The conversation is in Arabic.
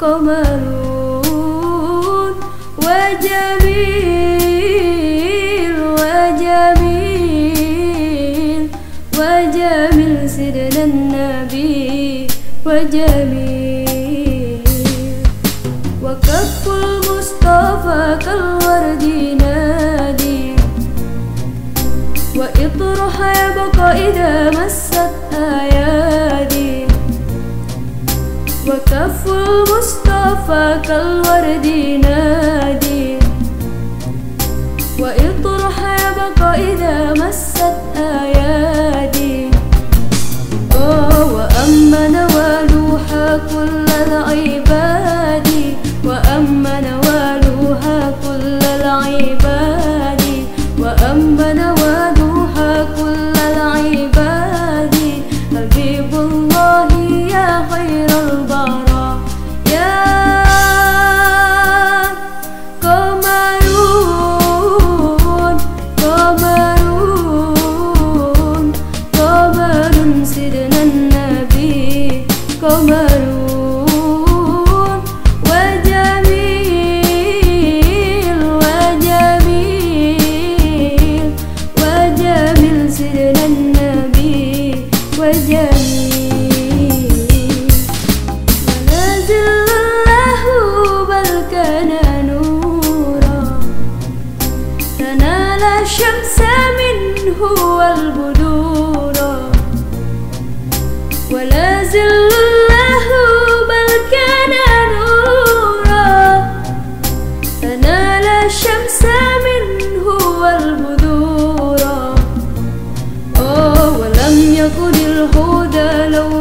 قمرون وجميل وجميل وجميل سرنا النبي وجميل وكف المصطفى كالورد نادي وإطرح يبقى إذا مست أيادي وكف المصطفى كالورد نادي. وإطرح يبقى إذا مست أيادي قمرون وجميل وجميل وجميل سيدنا النبي وجميل. بل كان نورا. الشمس منه والبدور. يكن الهدى لولا